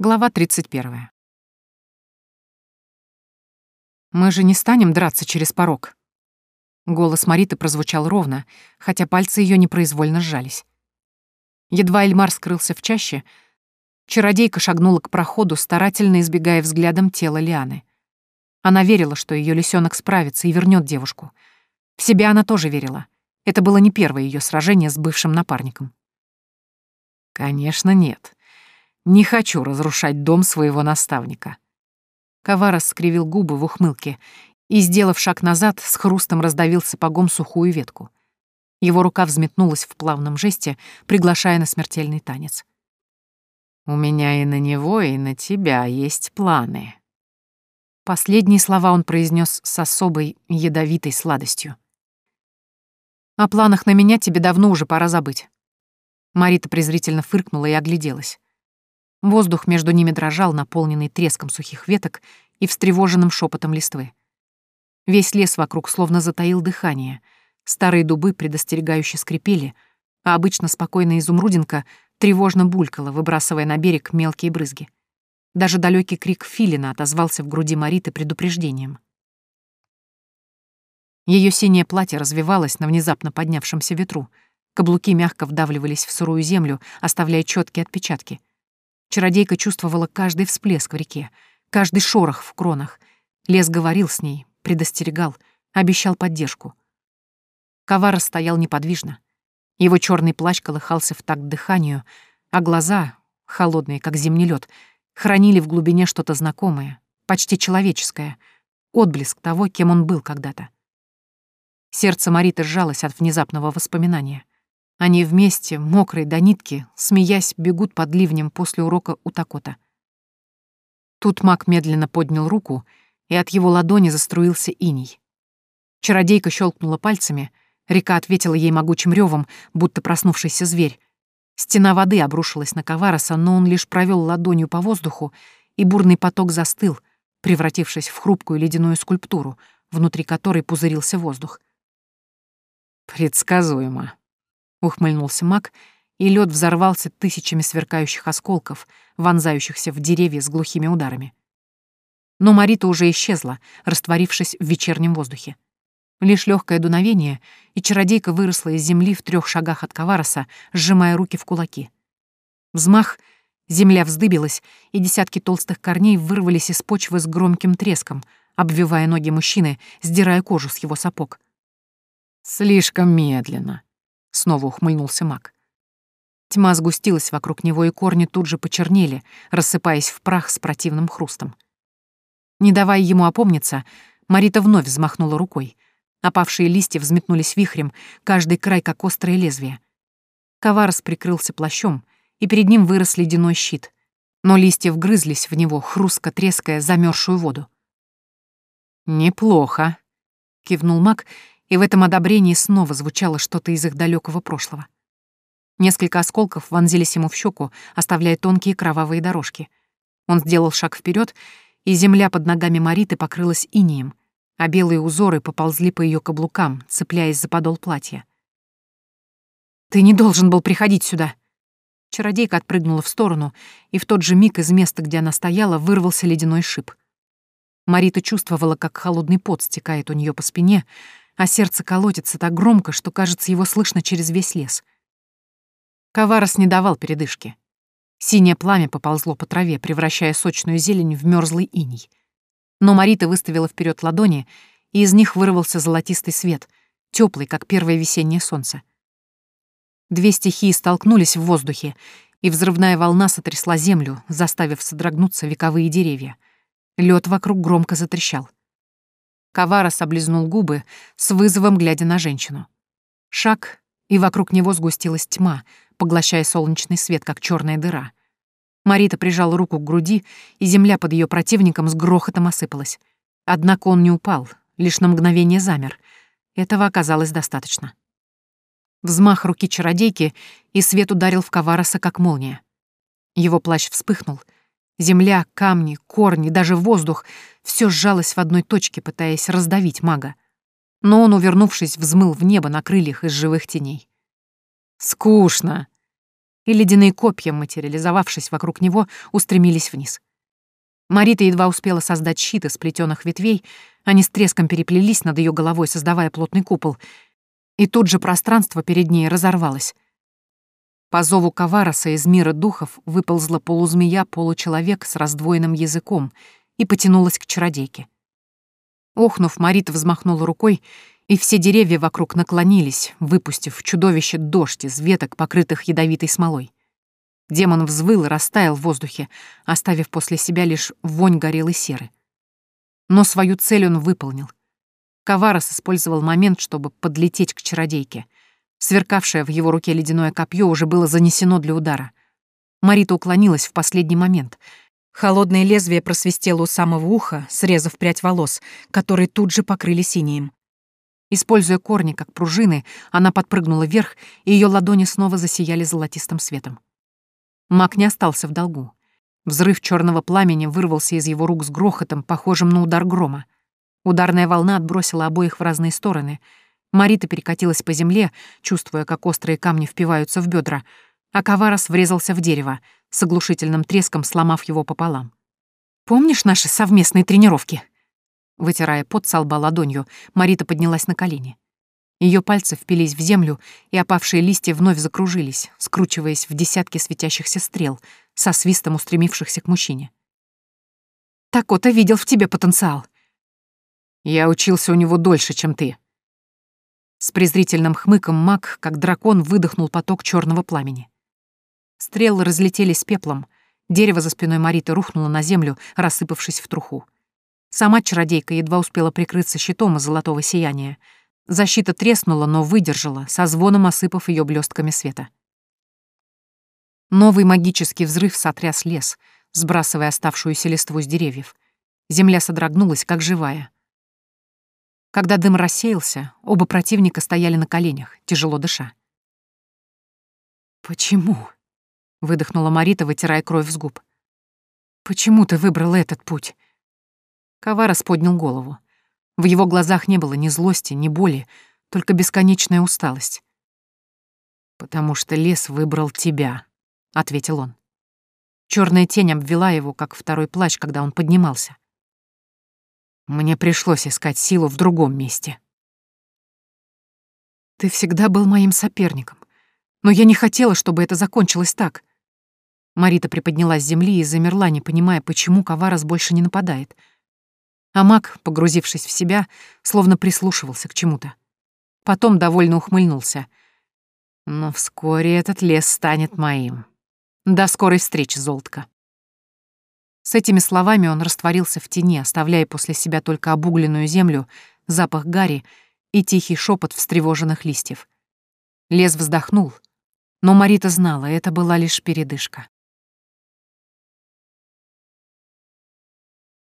Глава 31. «Мы же не станем драться через порог». Голос Мариты прозвучал ровно, хотя пальцы ее непроизвольно сжались. Едва Эльмар скрылся в чаще, чародейка шагнула к проходу, старательно избегая взглядом тела Лианы. Она верила, что ее лисенок справится и вернет девушку. В себя она тоже верила. Это было не первое ее сражение с бывшим напарником. «Конечно, нет», не хочу разрушать дом своего наставника. Коварос скривил губы в ухмылке и, сделав шаг назад, с хрустом раздавил сапогом сухую ветку. Его рука взметнулась в плавном жесте, приглашая на смертельный танец. «У меня и на него, и на тебя есть планы». Последние слова он произнес с особой ядовитой сладостью. «О планах на меня тебе давно уже пора забыть». Марита презрительно фыркнула и огляделась. Воздух между ними дрожал, наполненный треском сухих веток и встревоженным шепотом листвы. Весь лес вокруг словно затаил дыхание. Старые дубы предостерегающе скрипели, а обычно спокойная изумрудинка тревожно булькала, выбрасывая на берег мелкие брызги. Даже далекий крик филина отозвался в груди Мариты предупреждением. Ее синее платье развивалось на внезапно поднявшемся ветру. Каблуки мягко вдавливались в сырую землю, оставляя четкие отпечатки — Чародейка чувствовала каждый всплеск в реке, каждый шорох в кронах. Лес говорил с ней, предостерегал, обещал поддержку. Ковара стоял неподвижно. Его черный плащ колыхался в такт дыханию, а глаза, холодные, как зимний лед, хранили в глубине что-то знакомое, почти человеческое, отблеск того, кем он был когда-то. Сердце Мариты сжалось от внезапного воспоминания. Они вместе, мокрые до нитки, смеясь, бегут под ливнем после урока у Такота. Тут маг медленно поднял руку, и от его ладони заструился иней. Чародейка щелкнула пальцами, река ответила ей могучим ревом, будто проснувшийся зверь. Стена воды обрушилась на Ковароса, но он лишь провел ладонью по воздуху, и бурный поток застыл, превратившись в хрупкую ледяную скульптуру, внутри которой пузырился воздух. «Предсказуемо», ухмыльнулся маг, и лед взорвался тысячами сверкающих осколков, вонзающихся в деревья с глухими ударами. Но Марита уже исчезла, растворившись в вечернем воздухе. Лишь легкое дуновение, и чародейка выросла из земли в трех шагах от Кавароса, сжимая руки в кулаки. Взмах, земля вздыбилась, и десятки толстых корней вырвались из почвы с громким треском, обвивая ноги мужчины, сдирая кожу с его сапог. «Слишком медленно», Снова ухмыльнулся маг. Тьма сгустилась вокруг него, и корни тут же почернели, рассыпаясь в прах с противным хрустом. Не давая ему опомниться, Марита вновь взмахнула рукой. Опавшие листья взметнулись вихрем, каждый край как острое лезвие. Коварс прикрылся плащом, и перед ним вырос ледяной щит. Но листья вгрызлись в него, хрустко треская замерзшую воду. «Неплохо», — кивнул маг и в этом одобрении снова звучало что-то из их далекого прошлого. Несколько осколков вонзились ему в щеку, оставляя тонкие кровавые дорожки. Он сделал шаг вперед, и земля под ногами Мариты покрылась инием, а белые узоры поползли по ее каблукам, цепляясь за подол платья. «Ты не должен был приходить сюда!» Чародейка отпрыгнула в сторону, и в тот же миг из места, где она стояла, вырвался ледяной шип. Марита чувствовала, как холодный пот стекает у нее по спине, а сердце колотится так громко, что, кажется, его слышно через весь лес. Коварос не давал передышки. Синее пламя поползло по траве, превращая сочную зелень в мёрзлый иней. Но Марита выставила вперед ладони, и из них вырвался золотистый свет, теплый, как первое весеннее солнце. Две стихии столкнулись в воздухе, и взрывная волна сотрясла землю, заставив содрогнуться вековые деревья. Лед вокруг громко затрещал. Коварос облизнул губы, с вызовом глядя на женщину. Шаг, и вокруг него сгустилась тьма, поглощая солнечный свет, как черная дыра. Марита прижала руку к груди, и земля под ее противником с грохотом осыпалась. Однако он не упал, лишь на мгновение замер. Этого оказалось достаточно. Взмах руки чародейки, и свет ударил в Ковароса, как молния. Его плащ вспыхнул — Земля, камни, корни, даже воздух — все сжалось в одной точке, пытаясь раздавить мага. Но он, увернувшись, взмыл в небо на крыльях из живых теней. «Скучно!» и ледяные копья, материализовавшись вокруг него, устремились вниз. Марита едва успела создать щит из плетёных ветвей, они с треском переплелись над ее головой, создавая плотный купол, и тут же пространство перед ней разорвалось. По зову Кавараса из мира духов выползла полузмея-получеловек с раздвоенным языком и потянулась к чародейке. Охнув, Марита взмахнула рукой, и все деревья вокруг наклонились, выпустив чудовище дождь из веток, покрытых ядовитой смолой. Демон взвыл и растаял в воздухе, оставив после себя лишь вонь горелой серы. Но свою цель он выполнил. Каварос использовал момент, чтобы подлететь к чародейке. Сверкавшее в его руке ледяное копье уже было занесено для удара. Марита уклонилась в последний момент. Холодное лезвие просвистело у самого уха, срезав прядь волос, которые тут же покрыли синим. Используя корни как пружины, она подпрыгнула вверх, и ее ладони снова засияли золотистым светом. Маг не остался в долгу. Взрыв черного пламени вырвался из его рук с грохотом, похожим на удар грома. Ударная волна отбросила обоих в разные стороны. Марита перекатилась по земле, чувствуя, как острые камни впиваются в бедра, а Каварос врезался в дерево, с оглушительным треском сломав его пополам. «Помнишь наши совместные тренировки?» Вытирая пот со лба ладонью, Марита поднялась на колени. Ее пальцы впились в землю, и опавшие листья вновь закружились, скручиваясь в десятки светящихся стрел, со свистом устремившихся к мужчине. «Такота видел в тебе потенциал». «Я учился у него дольше, чем ты». С презрительным хмыком маг, как дракон, выдохнул поток черного пламени. Стрелы разлетелись пеплом, дерево за спиной Мариты рухнуло на землю, рассыпавшись в труху. Сама чародейка едва успела прикрыться щитом из золотого сияния — Защита треснула, но выдержала, со звоном осыпав ее блестками света. Новый магический взрыв сотряс лес, сбрасывая оставшуюся листву с деревьев. Земля содрогнулась, как живая. Когда дым рассеялся, оба противника стояли на коленях, тяжело дыша. «Почему?» — выдохнула Марита, вытирая кровь с губ. «Почему ты выбрал этот путь?» Коварос поднял голову. В его глазах не было ни злости, ни боли, только бесконечная усталость. «Потому что лес выбрал тебя», — ответил он. Черная тень обвела его, как второй плащ, когда он поднимался. Мне пришлось искать силу в другом месте. Ты всегда был моим соперником, но я не хотела, чтобы это закончилось так. Марита приподнялась с земли и замерла, не понимая, почему Коварос больше не нападает — а маг, погрузившись в себя, словно прислушивался к чему-то. Потом довольно ухмыльнулся. Но вскоре этот лес станет моим. До скорой встречи, Золтка. С этими словами он растворился в тени, оставляя после себя только обугленную землю, запах гари и тихий шепот встревоженных листьев. Лес вздохнул, но Марита знала, это была лишь передышка.